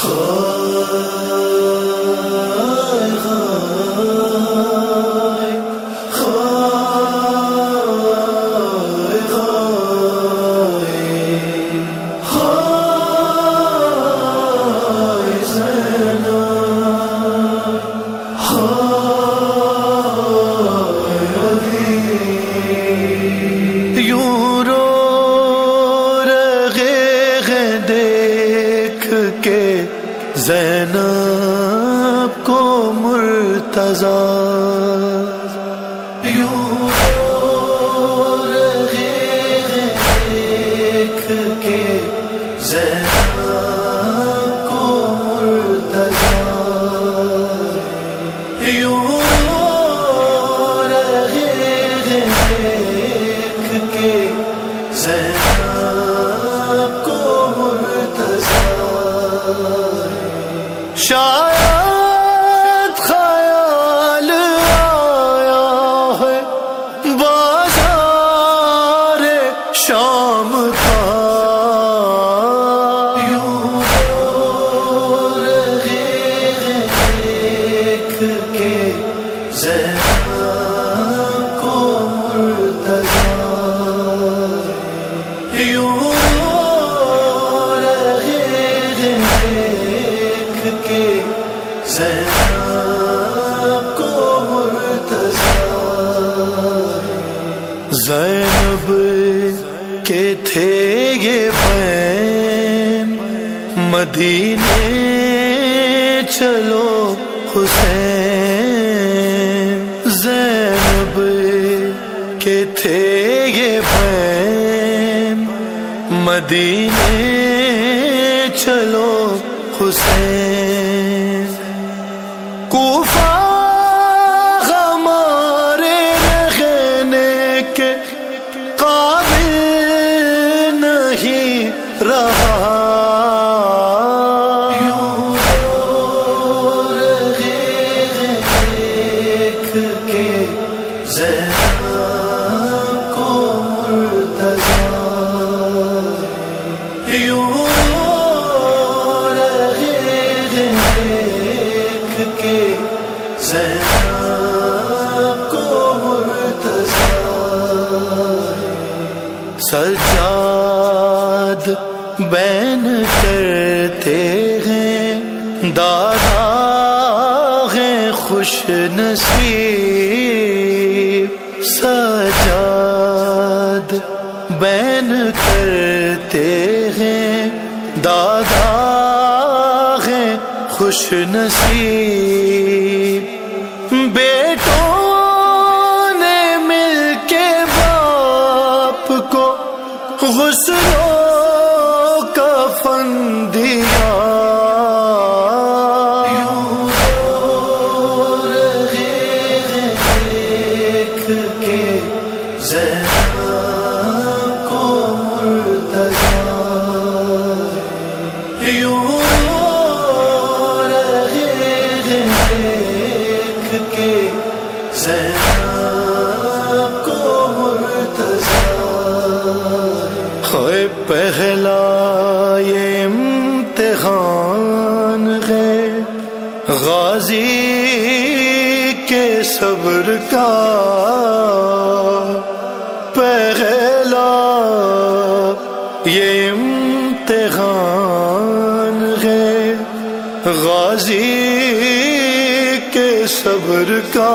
خواہ لکھ کے زینب کو مرتضی زینب کے تھے یہ پین مدینے چلو حسین۔ زینب کے تھے یہ پین مدینے چلو حسین۔ اجداد بین کرتے ہیں، دادا ہیں خوش نصیب۔ سجاد بین کرتے ہیں، دادا ہیں خوش نصیب۔ غازی کے صبر کا پہلا یہ امتحان ہے۔ غازی کے صبر کا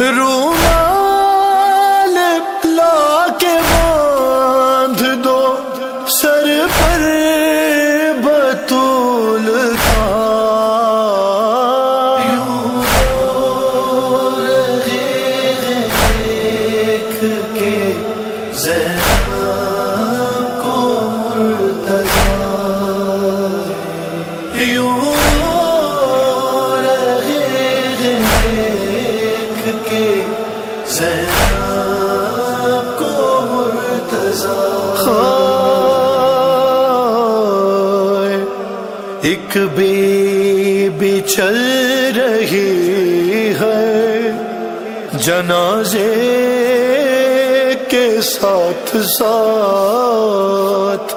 رومال لا کے ایک بی بی چل رہی ہے جنازے کے ساتھ ساتھ۔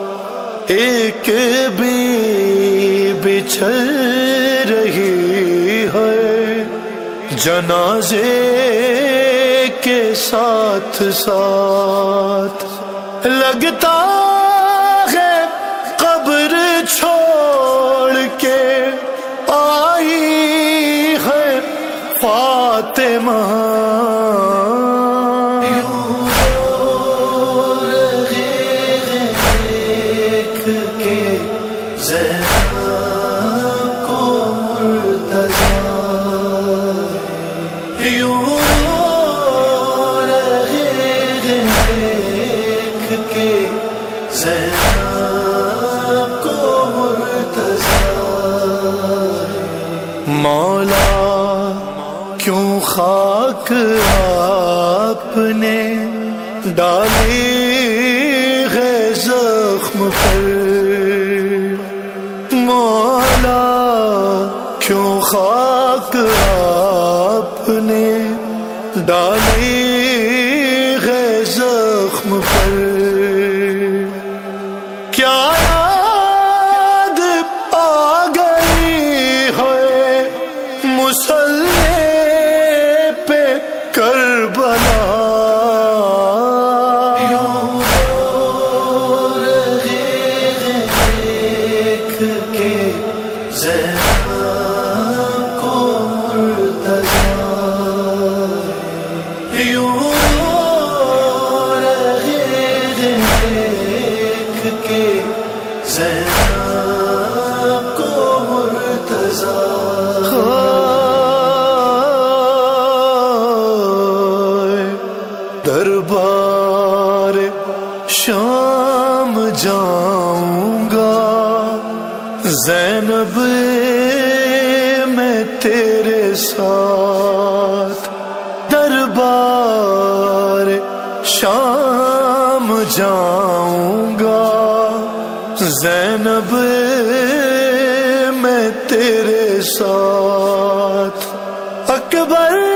ایک بھی بچھل رہی ہے جنازے کے ساتھ ساتھ۔ لگتا ہے قبر چھوڑ کے آئی ہے فاطمہ۔ کے خاک آپ نے ڈالی ہے زخم پر۔ مولا کیوں خاک آپ نے ڈالی تیرے ساتھ دربار شام جاؤں گا۔ زینب میں تیرے ساتھ۔ اکبر